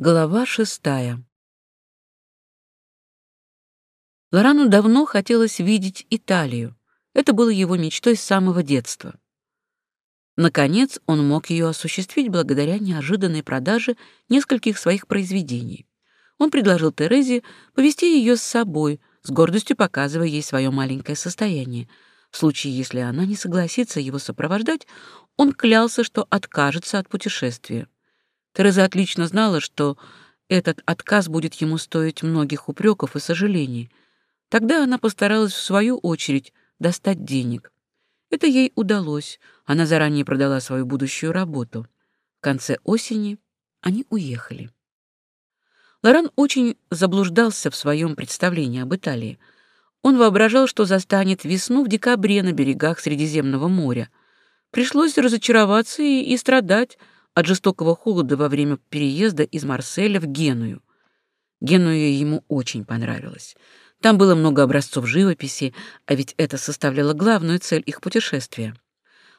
Глава шестая. Лорану давно хотелось видеть Италию. Это было его мечтой с самого детства. Наконец, он мог ее осуществить благодаря неожиданной продаже нескольких своих произведений. Он предложил Терезе повести ее с собой, с гордостью показывая ей свое маленькое состояние. В случае, если она не согласится его сопровождать, он клялся, что откажется от путешествия. Тереза отлично знала, что этот отказ будет ему стоить многих упреков и сожалений. Тогда она постаралась, в свою очередь, достать денег. Это ей удалось. Она заранее продала свою будущую работу. В конце осени они уехали. Лоран очень заблуждался в своем представлении об Италии. Он воображал, что застанет весну в декабре на берегах Средиземного моря. Пришлось разочароваться и, и страдать, от жестокого холода во время переезда из Марселя в Геную. Геную ему очень понравилось. Там было много образцов живописи, а ведь это составляло главную цель их путешествия.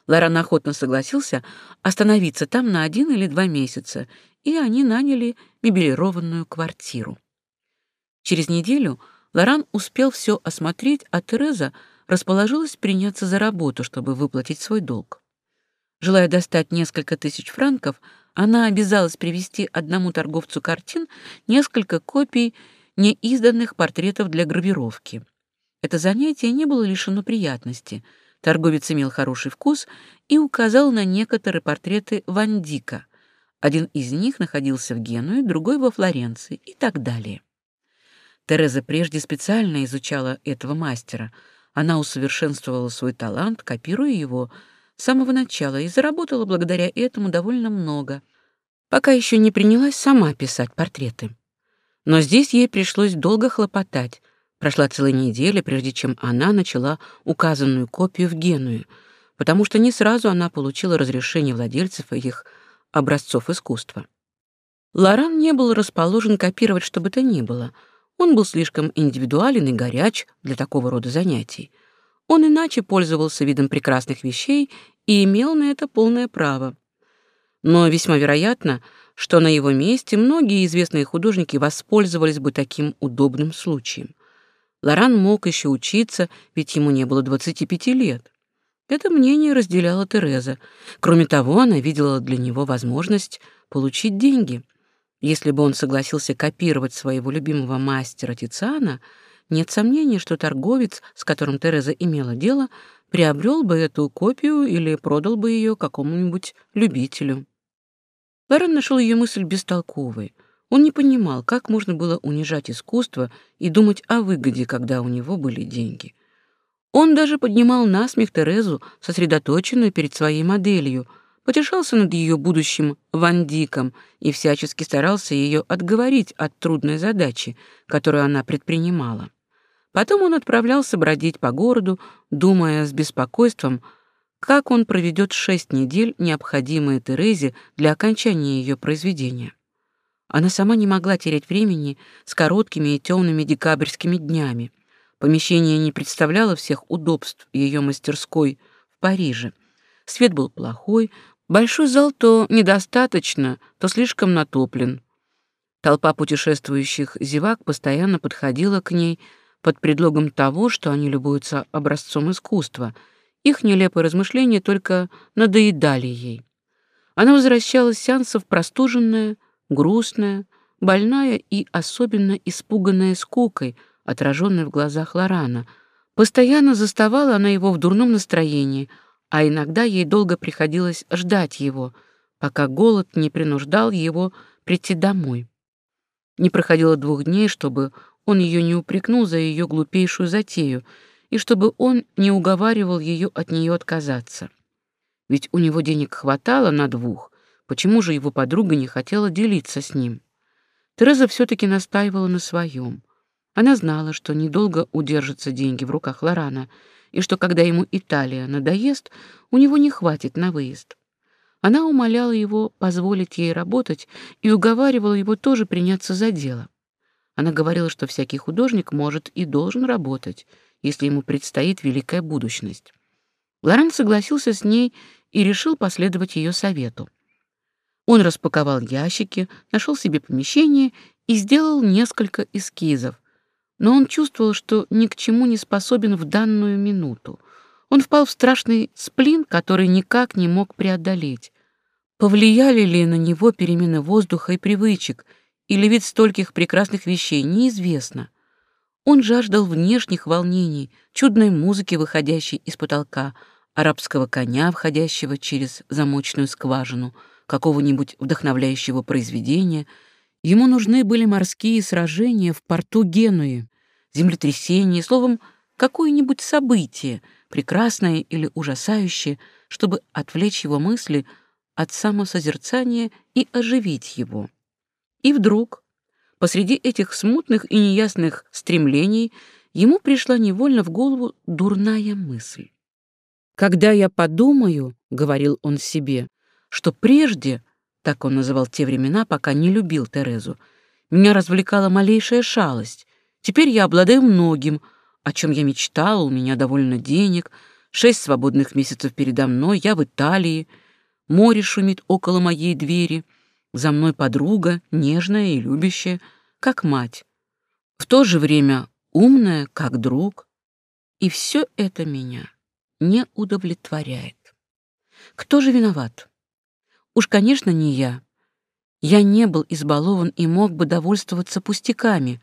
Лоран охотно согласился остановиться там на один или два месяца, и они наняли мебелированную квартиру. Через неделю Лоран успел все осмотреть, а Тереза расположилась приняться за работу, чтобы выплатить свой долг. Желая достать несколько тысяч франков, она обязалась привезти одному торговцу картин несколько копий неизданных портретов для гравировки. Это занятие не было лишено приятности. Торговец имел хороший вкус и указал на некоторые портреты Ван Дика. Один из них находился в Генуе, другой — во Флоренции и так далее. Тереза прежде специально изучала этого мастера. Она усовершенствовала свой талант, копируя его — с самого начала и заработала благодаря этому довольно много. Пока еще не принялась сама писать портреты. Но здесь ей пришлось долго хлопотать. Прошла целая неделя, прежде чем она начала указанную копию в Геную, потому что не сразу она получила разрешение владельцев их образцов искусства. Лоран не был расположен копировать что бы то ни было. Он был слишком индивидуален и горяч для такого рода занятий — он иначе пользовался видом прекрасных вещей и имел на это полное право. Но весьма вероятно, что на его месте многие известные художники воспользовались бы таким удобным случаем. Лоран мог еще учиться, ведь ему не было 25 лет. Это мнение разделяла Тереза. Кроме того, она видела для него возможность получить деньги. Если бы он согласился копировать своего любимого мастера Тициана — нет сомнений, что торговец, с которым Тереза имела дело, приобрел бы эту копию или продал бы ее какому-нибудь любителю. Барон нашел ее мысль бестолковой. Он не понимал, как можно было унижать искусство и думать о выгоде, когда у него были деньги. Он даже поднимал насмех Терезу, сосредоточенную перед своей моделью, потешался над ее будущим вандиком и всячески старался ее отговорить от трудной задачи, которую она предпринимала. Потом он отправлялся бродить по городу, думая с беспокойством, как он проведет шесть недель, необходимые Терезе для окончания ее произведения. Она сама не могла терять времени с короткими и темными декабрьскими днями. Помещение не представляло всех удобств ее мастерской в Париже. Свет был плохой, большой зал то недостаточно, то слишком натоплен. Толпа путешествующих зевак постоянно подходила к ней, под предлогом того, что они любуются образцом искусства. Их нелепые размышления только надоедали ей. Она возвращалась с сеансов простуженная, грустная, больная и особенно испуганная скукой, отраженной в глазах Лорана. Постоянно заставала она его в дурном настроении, а иногда ей долго приходилось ждать его, пока голод не принуждал его прийти домой. Не проходило двух дней, чтобы он ее не упрекнул за ее глупейшую затею, и чтобы он не уговаривал ее от нее отказаться. Ведь у него денег хватало на двух, почему же его подруга не хотела делиться с ним? Тереза все-таки настаивала на своем. Она знала, что недолго удержатся деньги в руках Лорана, и что когда ему Италия надоест, у него не хватит на выезд. Она умоляла его позволить ей работать и уговаривала его тоже приняться за дело. Она говорила, что всякий художник может и должен работать, если ему предстоит великая будущность. Лоран согласился с ней и решил последовать ее совету. Он распаковал ящики, нашел себе помещение и сделал несколько эскизов. Но он чувствовал, что ни к чему не способен в данную минуту. Он впал в страшный сплин, который никак не мог преодолеть. Повлияли ли на него перемены воздуха и привычек, или вид стольких прекрасных вещей, неизвестно. Он жаждал внешних волнений, чудной музыки, выходящей из потолка, арабского коня, входящего через замочную скважину, какого-нибудь вдохновляющего произведения. Ему нужны были морские сражения в порту Генуи, землетрясение, словом, какое-нибудь событие, прекрасное или ужасающее, чтобы отвлечь его мысли от самосозерцания и оживить его. И вдруг, посреди этих смутных и неясных стремлений, ему пришла невольно в голову дурная мысль. «Когда я подумаю, — говорил он себе, — что прежде, так он называл те времена, пока не любил Терезу, меня развлекала малейшая шалость. Теперь я обладаю многим, о чем я мечтал. у меня довольно денег, шесть свободных месяцев передо мной, я в Италии, море шумит около моей двери — за мной подруга, нежная и любящая, как мать. В то же время умная, как друг. И все это меня не удовлетворяет. Кто же виноват? Уж, конечно, не я. Я не был избалован и мог бы довольствоваться пустяками.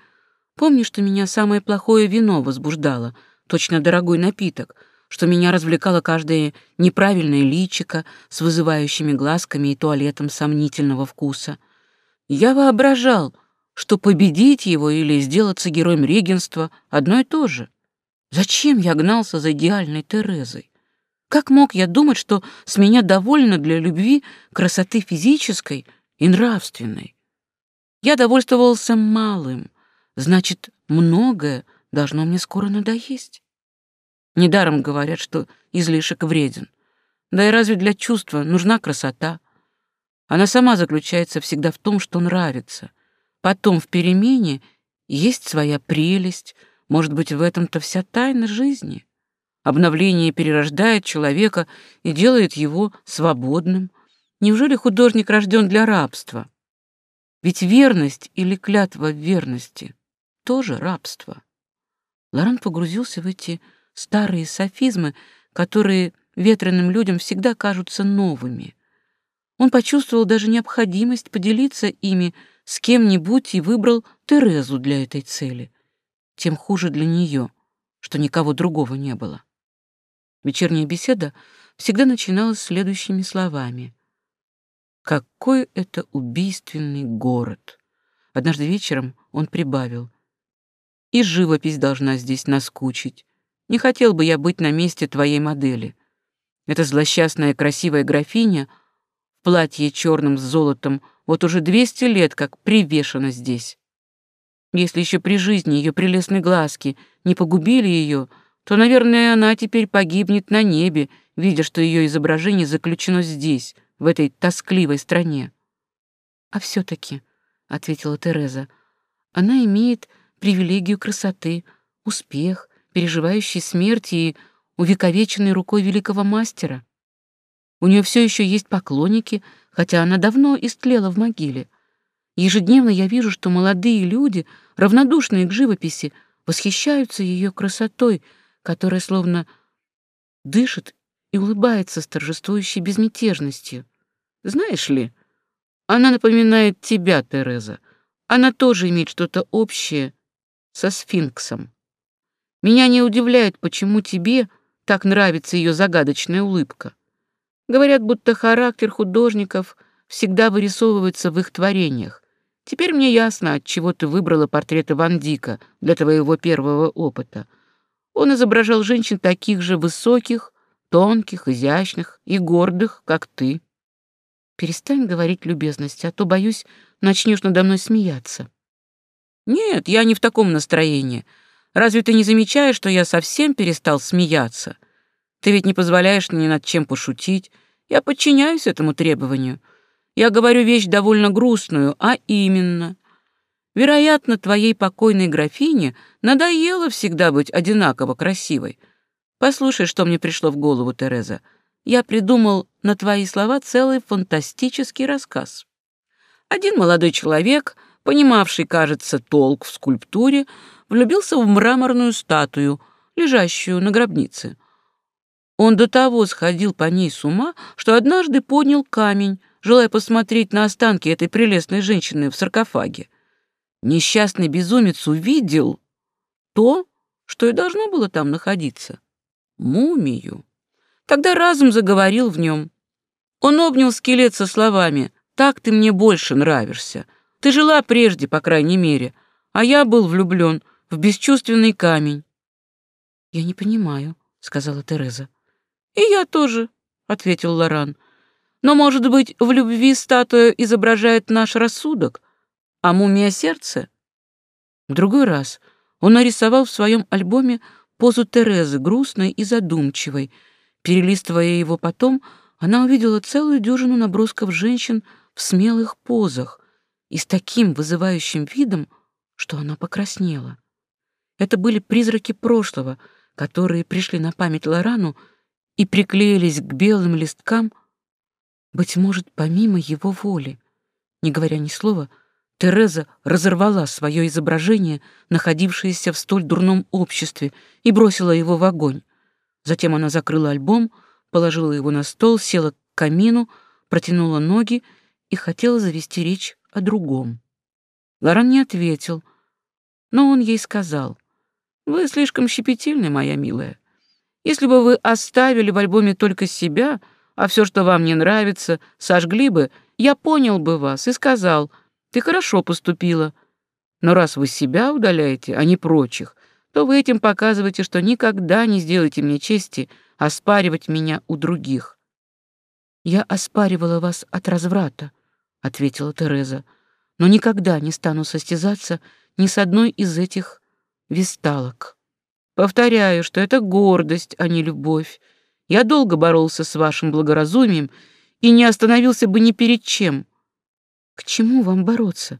Помню, что меня самое плохое вино возбуждало, точно дорогой напиток — что меня развлекало каждое неправильное личико с вызывающими глазками и туалетом сомнительного вкуса. Я воображал, что победить его или сделаться героем регенства — одно и то же. Зачем я гнался за идеальной Терезой? Как мог я думать, что с меня довольно для любви красоты физической и нравственной? Я довольствовался малым, значит, многое должно мне скоро надоесть. Недаром говорят, что излишек вреден. Да и разве для чувства нужна красота? Она сама заключается всегда в том, что нравится. Потом в перемене есть своя прелесть, может быть, в этом-то вся тайна жизни. Обновление перерождает человека и делает его свободным. Неужели художник рожден для рабства? Ведь верность или клятва верности — тоже рабство. Лоран погрузился в эти старые софизмы, которые ветреным людям всегда кажутся новыми. Он почувствовал даже необходимость поделиться ими с кем-нибудь и выбрал Терезу для этой цели. Тем хуже для нее, что никого другого не было. Вечерняя беседа всегда начиналась следующими словами. «Какой это убийственный город!» Однажды вечером он прибавил. «И живопись должна здесь наскучить. Не хотел бы я быть на месте твоей модели. Эта злосчастная красивая графиня в платье черным с золотом вот уже 200 лет как привешена здесь. Если еще при жизни ее прелестные глазки не погубили ее, то, наверное, она теперь погибнет на небе, видя, что ее изображение заключено здесь, в этой тоскливой стране. «А все-таки», — ответила Тереза, — «она имеет привилегию красоты, успех, переживающей смерть и увековеченной рукой великого мастера. У нее все еще есть поклонники, хотя она давно истлела в могиле. Ежедневно я вижу, что молодые люди, равнодушные к живописи, восхищаются ее красотой, которая словно дышит и улыбается с торжествующей безмятежностью. Знаешь ли, она напоминает тебя, Тереза. Она тоже имеет что-то общее со сфинксом. Меня не удивляет, почему тебе так нравится ее загадочная улыбка. Говорят, будто характер художников всегда вырисовывается в их творениях. Теперь мне ясно, от чего ты выбрала портреты Ван Дика для твоего первого опыта. Он изображал женщин таких же высоких, тонких, изящных и гордых, как ты. Перестань говорить любезности, а то, боюсь, начнешь надо мной смеяться. Нет, я не в таком настроении. Разве ты не замечаешь, что я совсем перестал смеяться? Ты ведь не позволяешь мне ни над чем пошутить. Я подчиняюсь этому требованию. Я говорю вещь довольно грустную, а именно. Вероятно, твоей покойной графине надоело всегда быть одинаково красивой. Послушай, что мне пришло в голову, Тереза. Я придумал на твои слова целый фантастический рассказ. Один молодой человек понимавший, кажется, толк в скульптуре, влюбился в мраморную статую, лежащую на гробнице. Он до того сходил по ней с ума, что однажды поднял камень, желая посмотреть на останки этой прелестной женщины в саркофаге. Несчастный безумец увидел то, что и должно было там находиться — мумию. Тогда разум заговорил в нем. Он обнял скелет со словами «Так ты мне больше нравишься. Ты жила прежде, по крайней мере, а я был влюблен в бесчувственный камень». «Я не понимаю», — сказала Тереза. «И я тоже», — ответил Лоран. «Но, может быть, в любви статуя изображает наш рассудок, а мумия — сердце?» В другой раз он нарисовал в своем альбоме позу Терезы, грустной и задумчивой. Перелистывая его потом, она увидела целую дюжину набросков женщин в смелых позах, и с таким вызывающим видом, что она покраснела. Это были призраки прошлого, которые пришли на память Лорану и приклеились к белым листкам, быть может, помимо его воли. Не говоря ни слова, Тереза разорвала свое изображение, находившееся в столь дурном обществе, и бросила его в огонь. Затем она закрыла альбом, положила его на стол, села к камину, протянула ноги и хотела завести речь о другом. Лоран не ответил, но он ей сказал. «Вы слишком щепетильны, моя милая. Если бы вы оставили в альбоме только себя, а все, что вам не нравится, сожгли бы, я понял бы вас и сказал, ты хорошо поступила. Но раз вы себя удаляете, а не прочих, то вы этим показываете, что никогда не сделаете мне чести оспаривать меня у других. Я оспаривала вас от разврата ответила Тереза. Но никогда не стану состязаться ни с одной из этих висталок. Повторяю, что это гордость, а не любовь. Я долго боролся с вашим благоразумием и не остановился бы ни перед чем. К чему вам бороться?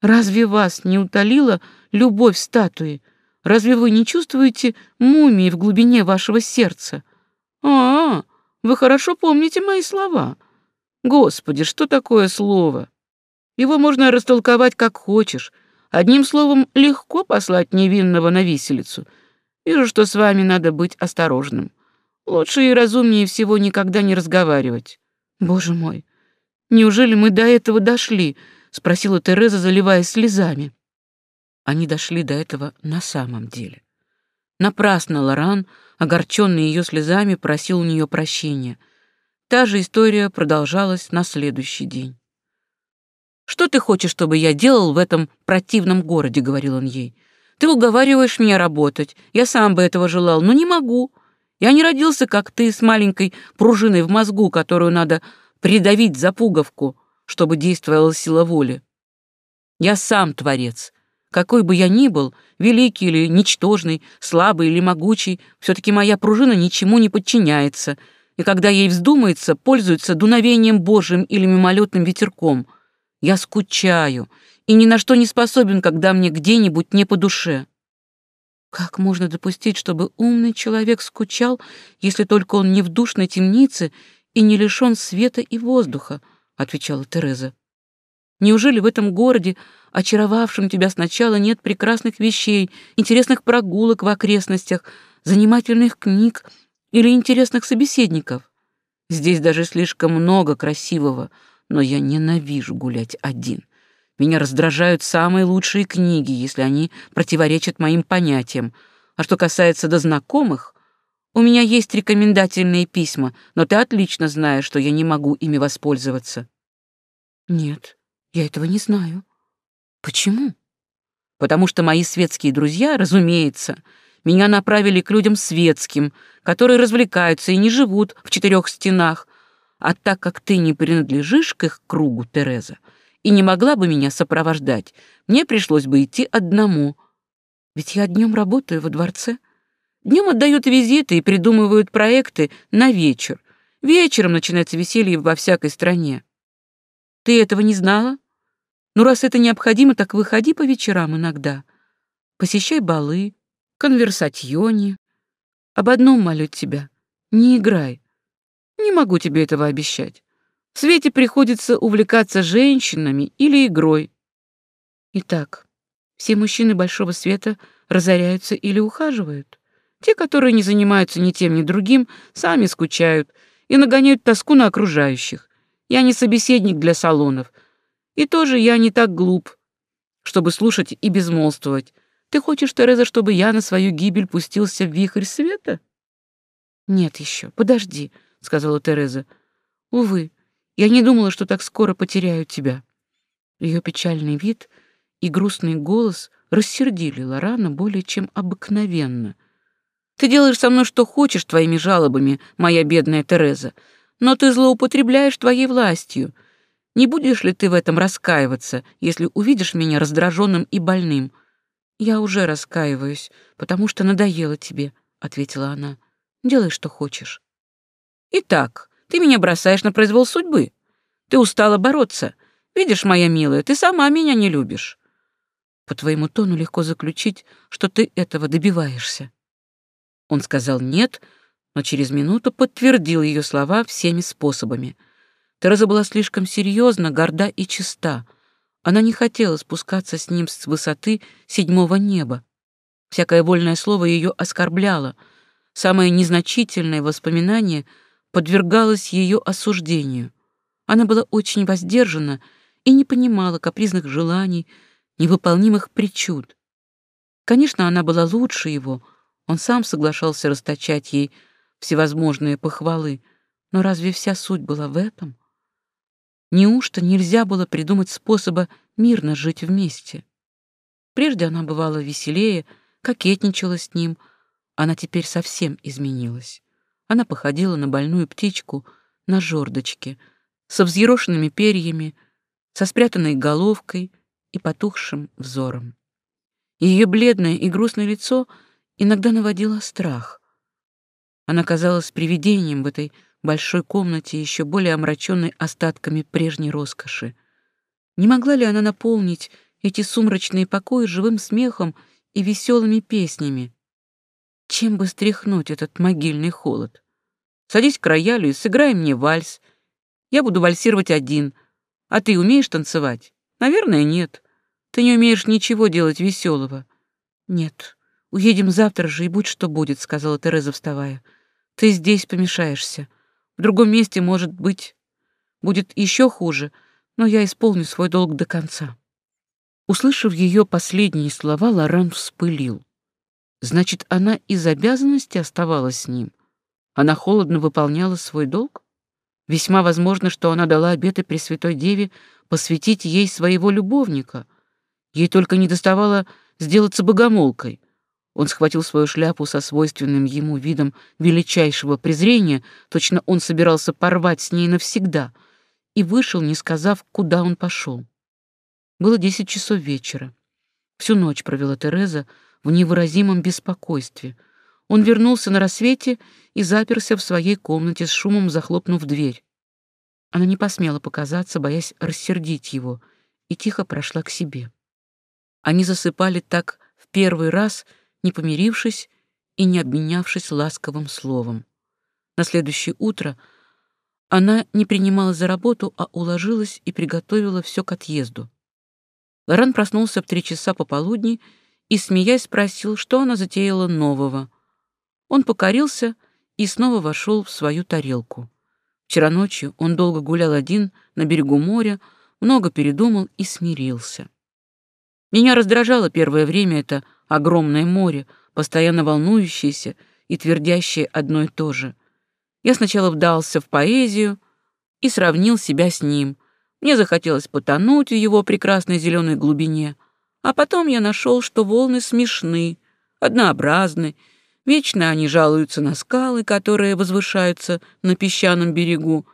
Разве вас не утолила любовь статуи? Разве вы не чувствуете мумии в глубине вашего сердца? А, -а вы хорошо помните мои слова. Господи, что такое слово? Его можно растолковать как хочешь. Одним словом, легко послать невинного на виселицу. Вижу, что с вами надо быть осторожным. Лучше и разумнее всего никогда не разговаривать. Боже мой, неужели мы до этого дошли? спросила Тереза, заливаясь слезами. Они дошли до этого на самом деле. Напрасно Лоран, огорченный ее слезами, просил у нее прощения — Та же история продолжалась на следующий день. «Что ты хочешь, чтобы я делал в этом противном городе?» — говорил он ей. «Ты уговариваешь меня работать. Я сам бы этого желал, но не могу. Я не родился, как ты, с маленькой пружиной в мозгу, которую надо придавить за пуговку, чтобы действовала сила воли. Я сам творец. Какой бы я ни был, великий или ничтожный, слабый или могучий, все-таки моя пружина ничему не подчиняется и когда ей вздумается, пользуется дуновением Божьим или мимолетным ветерком. Я скучаю и ни на что не способен, когда мне где-нибудь не по душе. Как можно допустить, чтобы умный человек скучал, если только он не в душной темнице и не лишен света и воздуха, отвечала Тереза. Неужели в этом городе, очаровавшем тебя сначала, нет прекрасных вещей, интересных прогулок в окрестностях, занимательных книг, или интересных собеседников. Здесь даже слишком много красивого, но я ненавижу гулять один. Меня раздражают самые лучшие книги, если они противоречат моим понятиям. А что касается до знакомых, у меня есть рекомендательные письма, но ты отлично знаешь, что я не могу ими воспользоваться. Нет, я этого не знаю. Почему? Потому что мои светские друзья, разумеется, меня направили к людям светским, которые развлекаются и не живут в четырех стенах. А так как ты не принадлежишь к их кругу, Тереза, и не могла бы меня сопровождать, мне пришлось бы идти одному. Ведь я днем работаю во дворце. Днем отдают визиты и придумывают проекты на вечер. Вечером начинается веселье во всякой стране. Ты этого не знала? Ну, раз это необходимо, так выходи по вечерам иногда. Посещай балы, конверсатьоне. Об одном молю тебя — не играй. Не могу тебе этого обещать. в Свете приходится увлекаться женщинами или игрой. Итак, все мужчины большого света разоряются или ухаживают. Те, которые не занимаются ни тем, ни другим, сами скучают и нагоняют тоску на окружающих. Я не собеседник для салонов. И тоже я не так глуп, чтобы слушать и безмолвствовать. Ты хочешь, Тереза, чтобы я на свою гибель пустился в вихрь света? Нет еще, подожди, сказала Тереза. Увы, я не думала, что так скоро потеряю тебя. Ее печальный вид и грустный голос рассердили Лорана более чем обыкновенно. Ты делаешь со мной что хочешь твоими жалобами, моя бедная Тереза, но ты злоупотребляешь твоей властью. Не будешь ли ты в этом раскаиваться, если увидишь меня раздраженным и больным? «Я уже раскаиваюсь, потому что надоело тебе», — ответила она. «Делай, что хочешь». «Итак, ты меня бросаешь на произвол судьбы. Ты устала бороться. Видишь, моя милая, ты сама меня не любишь». «По твоему тону легко заключить, что ты этого добиваешься». Он сказал «нет», но через минуту подтвердил ее слова всеми способами. «Тереза была слишком серьезна, горда и чиста». Она не хотела спускаться с ним с высоты седьмого неба. Всякое вольное слово ее оскорбляло. Самое незначительное воспоминание подвергалось ее осуждению. Она была очень воздержана и не понимала капризных желаний, невыполнимых причуд. Конечно, она была лучше его, он сам соглашался расточать ей всевозможные похвалы, но разве вся суть была в этом? Неужто нельзя было придумать способа мирно жить вместе? Прежде она бывала веселее, кокетничала с ним, она теперь совсем изменилась. Она походила на больную птичку, на жердочке, со взъерошенными перьями, со спрятанной головкой и потухшим взором. Ее бледное и грустное лицо иногда наводило страх. Она казалась привидением в этой большой комнате, еще более омраченной остатками прежней роскоши. Не могла ли она наполнить эти сумрачные покои живым смехом и веселыми песнями? Чем бы стряхнуть этот могильный холод? Садись к роялю и сыграй мне вальс. Я буду вальсировать один. А ты умеешь танцевать? Наверное, нет. Ты не умеешь ничего делать веселого. Нет. Уедем завтра же, и будь что будет, сказала Тереза, вставая. Ты здесь помешаешься. В другом месте, может быть, будет еще хуже, но я исполню свой долг до конца». Услышав ее последние слова, Лоран вспылил. Значит, она из обязанности оставалась с ним. Она холодно выполняла свой долг? Весьма возможно, что она дала обеты Пресвятой Деве посвятить ей своего любовника. Ей только не доставало сделаться богомолкой. Он схватил свою шляпу со свойственным ему видом величайшего презрения, точно он собирался порвать с ней навсегда, и вышел, не сказав, куда он пошел. Было десять часов вечера. Всю ночь провела Тереза в невыразимом беспокойстве. Он вернулся на рассвете и заперся в своей комнате с шумом, захлопнув дверь. Она не посмела показаться, боясь рассердить его, и тихо прошла к себе. Они засыпали так в первый раз — не помирившись и не обменявшись ласковым словом. На следующее утро она не принимала за работу, а уложилась и приготовила все к отъезду. Лоран проснулся в три часа пополудни и, смеясь, спросил, что она затеяла нового. Он покорился и снова вошел в свою тарелку. Вчера ночью он долго гулял один на берегу моря, много передумал и смирился. Меня раздражало первое время это огромное море, постоянно волнующееся и твердящее одно и то же. Я сначала вдался в поэзию и сравнил себя с ним. Мне захотелось потонуть в его прекрасной зеленой глубине, а потом я нашел, что волны смешны, однообразны, вечно они жалуются на скалы, которые возвышаются на песчаном берегу.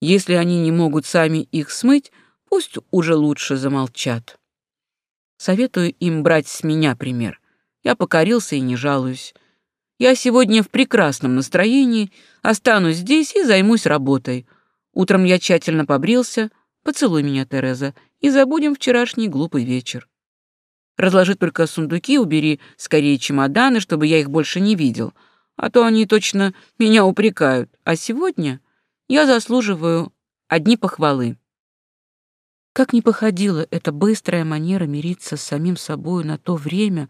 Если они не могут сами их смыть, пусть уже лучше замолчат. Советую им брать с меня пример. Я покорился и не жалуюсь. Я сегодня в прекрасном настроении, останусь здесь и займусь работой. Утром я тщательно побрился. Поцелуй меня, Тереза, и забудем вчерашний глупый вечер. Разложи только сундуки, убери скорее чемоданы, чтобы я их больше не видел, а то они точно меня упрекают. А сегодня я заслуживаю одни похвалы. Как не походила эта быстрая манера мириться с самим собою на то время,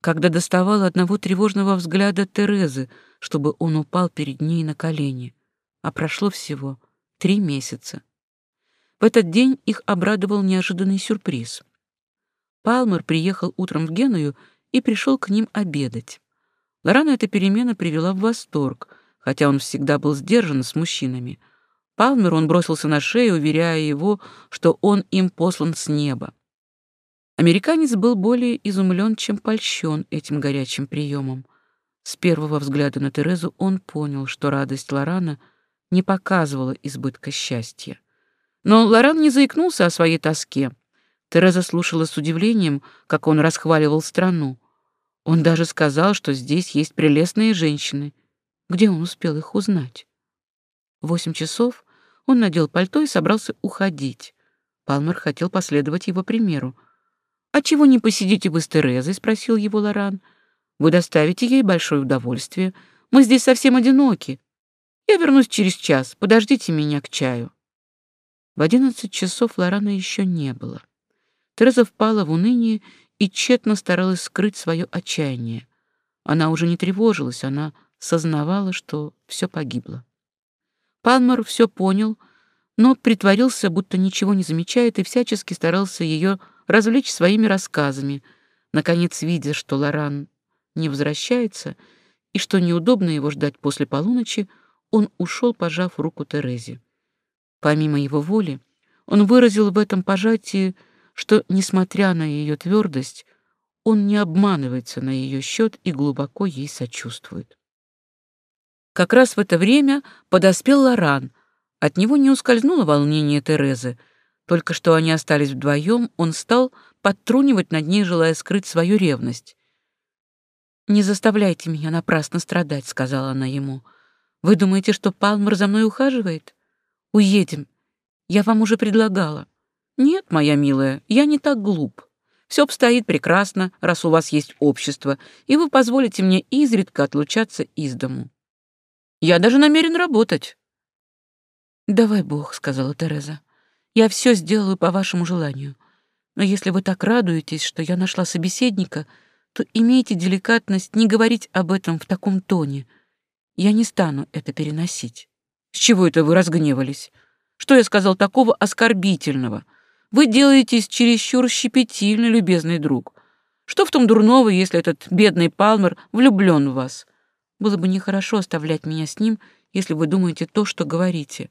когда доставала одного тревожного взгляда Терезы, чтобы он упал перед ней на колени. А прошло всего три месяца. В этот день их обрадовал неожиданный сюрприз. Палмер приехал утром в Геную и пришел к ним обедать. Лорану эта перемена привела в восторг, хотя он всегда был сдержан с мужчинами — Палмеру он бросился на шею, уверяя его, что он им послан с неба. Американец был более изумлен, чем польщен этим горячим приемом. С первого взгляда на Терезу он понял, что радость Лорана не показывала избытка счастья. Но Лоран не заикнулся о своей тоске. Тереза слушала с удивлением, как он расхваливал страну. Он даже сказал, что здесь есть прелестные женщины. Где он успел их узнать? Восемь часов он надел пальто и собрался уходить. Палмер хотел последовать его примеру. «А чего не посидите вы с Терезой?» — спросил его Лоран. «Вы доставите ей большое удовольствие. Мы здесь совсем одиноки. Я вернусь через час. Подождите меня к чаю». В одиннадцать часов Лорана еще не было. Тереза впала в уныние и тщетно старалась скрыть свое отчаяние. Она уже не тревожилась, она сознавала, что все погибло. Палмер все понял, но притворился, будто ничего не замечает, и всячески старался ее развлечь своими рассказами. Наконец, видя, что Лоран не возвращается и что неудобно его ждать после полуночи, он ушел, пожав руку Терезе. Помимо его воли, он выразил в этом пожатии, что, несмотря на ее твердость, он не обманывается на ее счет и глубоко ей сочувствует. Как раз в это время подоспел Лоран. От него не ускользнуло волнение Терезы. Только что они остались вдвоем, он стал подтрунивать над ней, желая скрыть свою ревность. «Не заставляйте меня напрасно страдать», — сказала она ему. «Вы думаете, что Палмер за мной ухаживает? Уедем. Я вам уже предлагала». «Нет, моя милая, я не так глуп. Все обстоит прекрасно, раз у вас есть общество, и вы позволите мне изредка отлучаться из дому». Я даже намерен работать». «Давай Бог», — сказала Тереза. «Я все сделаю по вашему желанию. Но если вы так радуетесь, что я нашла собеседника, то имейте деликатность не говорить об этом в таком тоне. Я не стану это переносить». «С чего это вы разгневались? Что я сказал такого оскорбительного? Вы делаетесь чересчур щепетильно, любезный друг. Что в том дурного, если этот бедный Палмер влюблен в вас? Было бы нехорошо оставлять меня с ним, если вы думаете то, что говорите.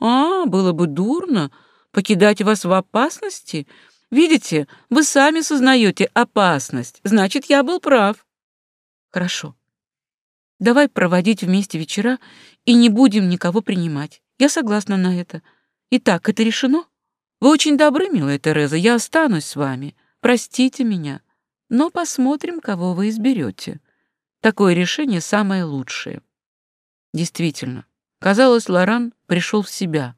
А, было бы дурно покидать вас в опасности. Видите, вы сами сознаете опасность. Значит, я был прав. Хорошо. Давай проводить вместе вечера и не будем никого принимать. Я согласна на это. Итак, это решено? Вы очень добры, милая Тереза, я останусь с вами. Простите меня, но посмотрим, кого вы изберете. Такое решение самое лучшее. Действительно, казалось, Лоран пришел в себя.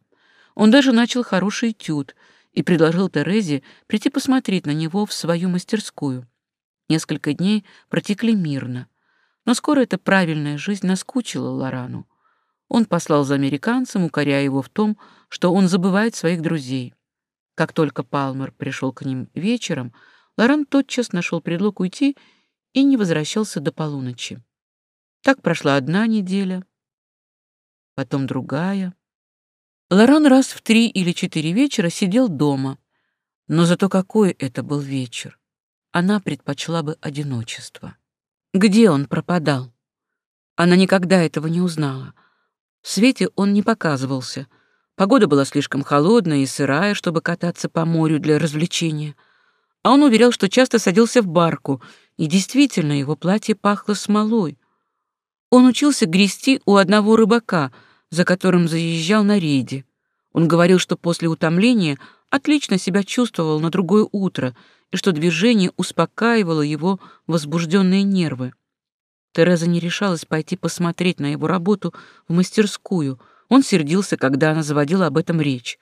Он даже начал хороший этюд и предложил Терезе прийти посмотреть на него в свою мастерскую. Несколько дней протекли мирно, но скоро эта правильная жизнь наскучила Лорану. Он послал за американцем, укоряя его в том, что он забывает своих друзей. Как только Палмер пришел к ним вечером, Лоран тотчас нашел предлог уйти и не возвращался до полуночи. Так прошла одна неделя, потом другая. Лоран раз в три или четыре вечера сидел дома, но зато какой это был вечер. Она предпочла бы одиночество. Где он пропадал? Она никогда этого не узнала. В свете он не показывался. Погода была слишком холодная и сырая, чтобы кататься по морю для развлечения. А он уверял, что часто садился в барку — и действительно, его платье пахло смолой. Он учился грести у одного рыбака, за которым заезжал на рейде. Он говорил, что после утомления отлично себя чувствовал на другое утро и что движение успокаивало его возбужденные нервы. Тереза не решалась пойти посмотреть на его работу в мастерскую. Он сердился, когда она заводила об этом речь.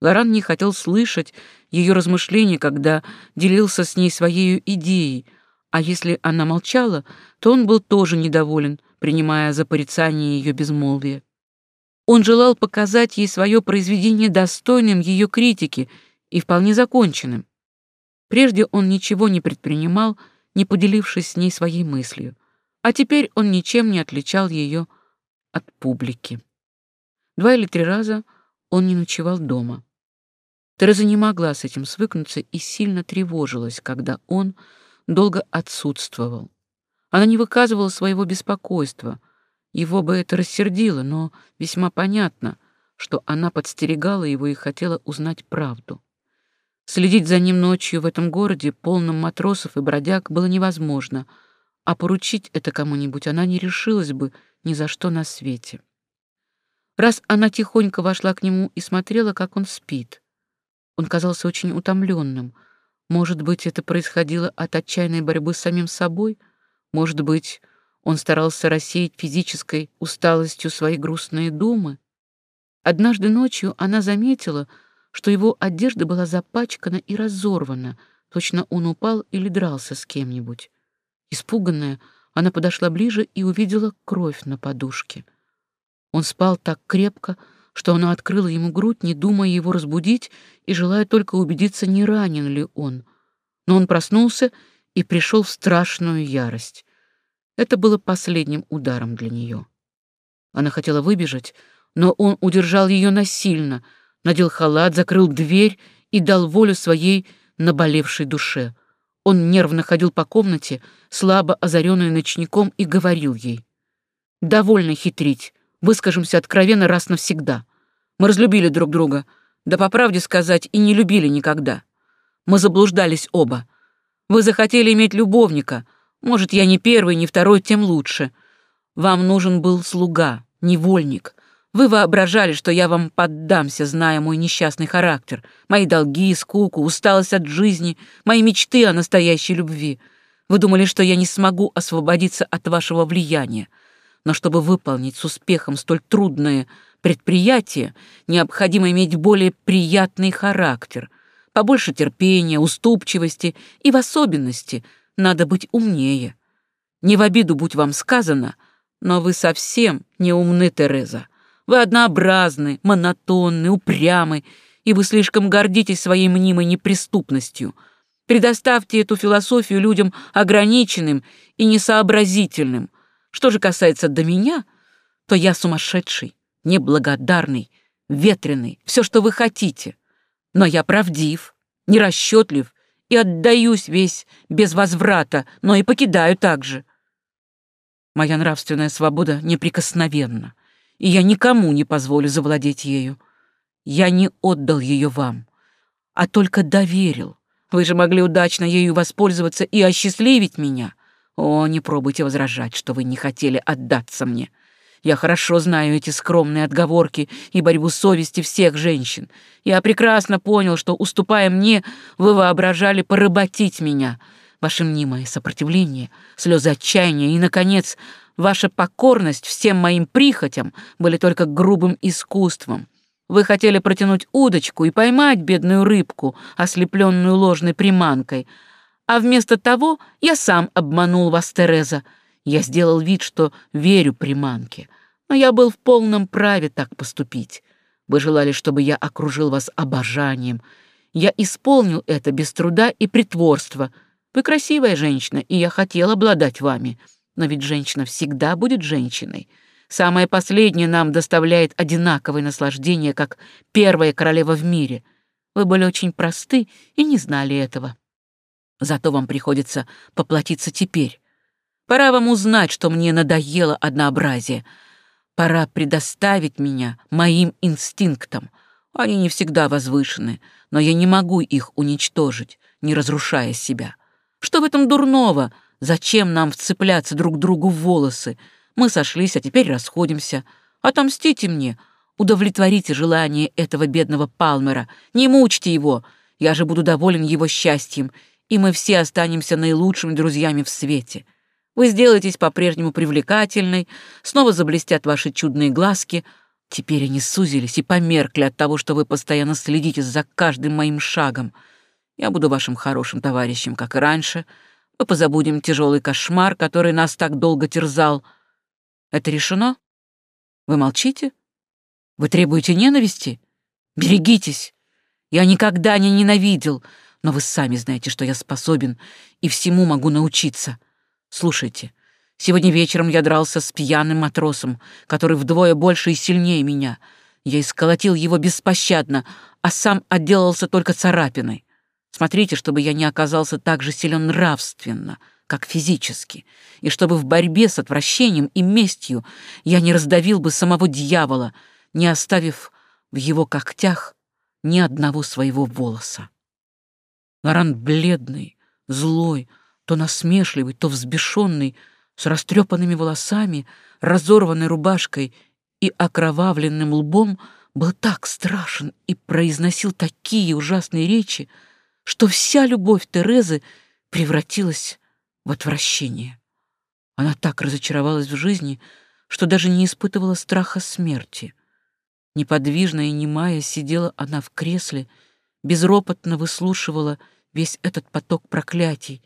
Лоран не хотел слышать ее размышления, когда делился с ней своей идеей — а если она молчала, то он был тоже недоволен, принимая за порицание ее безмолвие. Он желал показать ей свое произведение достойным ее критики и вполне законченным. Прежде он ничего не предпринимал, не поделившись с ней своей мыслью, а теперь он ничем не отличал ее от публики. Два или три раза он не ночевал дома. Тереза не могла с этим свыкнуться и сильно тревожилась, когда он, долго отсутствовал. Она не выказывала своего беспокойства. Его бы это рассердило, но весьма понятно, что она подстерегала его и хотела узнать правду. Следить за ним ночью в этом городе, полном матросов и бродяг, было невозможно, а поручить это кому-нибудь она не решилась бы ни за что на свете. Раз она тихонько вошла к нему и смотрела, как он спит. Он казался очень утомленным — может быть, это происходило от отчаянной борьбы с самим собой? Может быть, он старался рассеять физической усталостью свои грустные думы? Однажды ночью она заметила, что его одежда была запачкана и разорвана, точно он упал или дрался с кем-нибудь. Испуганная, она подошла ближе и увидела кровь на подушке. Он спал так крепко, что она открыла ему грудь, не думая его разбудить и желая только убедиться, не ранен ли он. Но он проснулся и пришел в страшную ярость. Это было последним ударом для нее. Она хотела выбежать, но он удержал ее насильно, надел халат, закрыл дверь и дал волю своей наболевшей душе. Он нервно ходил по комнате, слабо озаренный ночником, и говорил ей. «Довольно хитрить. Выскажемся откровенно раз навсегда. Мы разлюбили друг друга, да, по правде сказать, и не любили никогда. Мы заблуждались оба. Вы захотели иметь любовника. Может, я не первый, не второй, тем лучше. Вам нужен был слуга, невольник. Вы воображали, что я вам поддамся, зная мой несчастный характер, мои долги, скуку, усталость от жизни, мои мечты о настоящей любви. Вы думали, что я не смогу освободиться от вашего влияния. Но чтобы выполнить с успехом столь трудное предприятия необходимо иметь более приятный характер, побольше терпения, уступчивости и в особенности надо быть умнее. Не в обиду будь вам сказано, но вы совсем не умны, Тереза. Вы однообразны, монотонны, упрямы, и вы слишком гордитесь своей мнимой неприступностью. Предоставьте эту философию людям ограниченным и несообразительным. Что же касается до меня, то я сумасшедший неблагодарный, ветреный, все, что вы хотите. Но я правдив, нерасчетлив и отдаюсь весь без возврата, но и покидаю также. Моя нравственная свобода неприкосновенна, и я никому не позволю завладеть ею. Я не отдал ее вам, а только доверил. Вы же могли удачно ею воспользоваться и осчастливить меня. О, не пробуйте возражать, что вы не хотели отдаться мне. Я хорошо знаю эти скромные отговорки и борьбу совести всех женщин. Я прекрасно понял, что, уступая мне, вы воображали поработить меня. Ваше мнимое сопротивление, слезы отчаяния и, наконец, ваша покорность всем моим прихотям были только грубым искусством. Вы хотели протянуть удочку и поймать бедную рыбку, ослепленную ложной приманкой. А вместо того я сам обманул вас, Тереза — я сделал вид, что верю приманке, но я был в полном праве так поступить. Вы желали, чтобы я окружил вас обожанием. Я исполнил это без труда и притворства. Вы красивая женщина, и я хотел обладать вами. Но ведь женщина всегда будет женщиной. Самое последнее нам доставляет одинаковое наслаждение, как первая королева в мире. Вы были очень просты и не знали этого. Зато вам приходится поплатиться теперь. Пора вам узнать, что мне надоело однообразие. Пора предоставить меня моим инстинктам. Они не всегда возвышены, но я не могу их уничтожить, не разрушая себя. Что в этом дурного? Зачем нам вцепляться друг другу в волосы? Мы сошлись, а теперь расходимся. Отомстите мне, удовлетворите желание этого бедного Палмера, не мучьте его. Я же буду доволен его счастьем, и мы все останемся наилучшими друзьями в свете. Вы сделаетесь по-прежнему привлекательной, снова заблестят ваши чудные глазки. Теперь они сузились и померкли от того, что вы постоянно следите за каждым моим шагом. Я буду вашим хорошим товарищем, как и раньше. Мы позабудем тяжелый кошмар, который нас так долго терзал. Это решено? Вы молчите? Вы требуете ненависти? Берегитесь! Я никогда не ненавидел, но вы сами знаете, что я способен и всему могу научиться. Слушайте, сегодня вечером я дрался с пьяным матросом, который вдвое больше и сильнее меня. Я исколотил его беспощадно, а сам отделался только царапиной. Смотрите, чтобы я не оказался так же силен нравственно, как физически, и чтобы в борьбе с отвращением и местью я не раздавил бы самого дьявола, не оставив в его когтях ни одного своего волоса. Лоран бледный, злой, то насмешливый, то взбешенный, с растрепанными волосами, разорванной рубашкой и окровавленным лбом, был так страшен и произносил такие ужасные речи, что вся любовь Терезы превратилась в отвращение. Она так разочаровалась в жизни, что даже не испытывала страха смерти. Неподвижная и немая сидела она в кресле, безропотно выслушивала весь этот поток проклятий,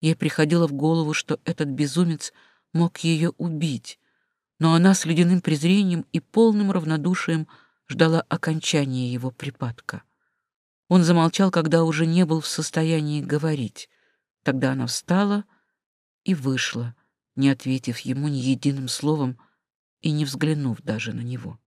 Ей приходило в голову, что этот безумец мог ее убить, но она с ледяным презрением и полным равнодушием ждала окончания его припадка. Он замолчал, когда уже не был в состоянии говорить. Тогда она встала и вышла, не ответив ему ни единым словом и не взглянув даже на него.